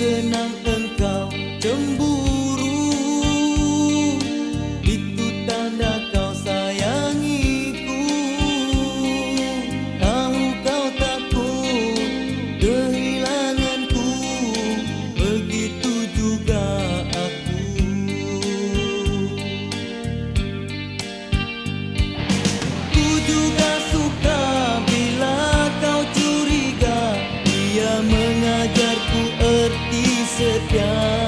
listen erti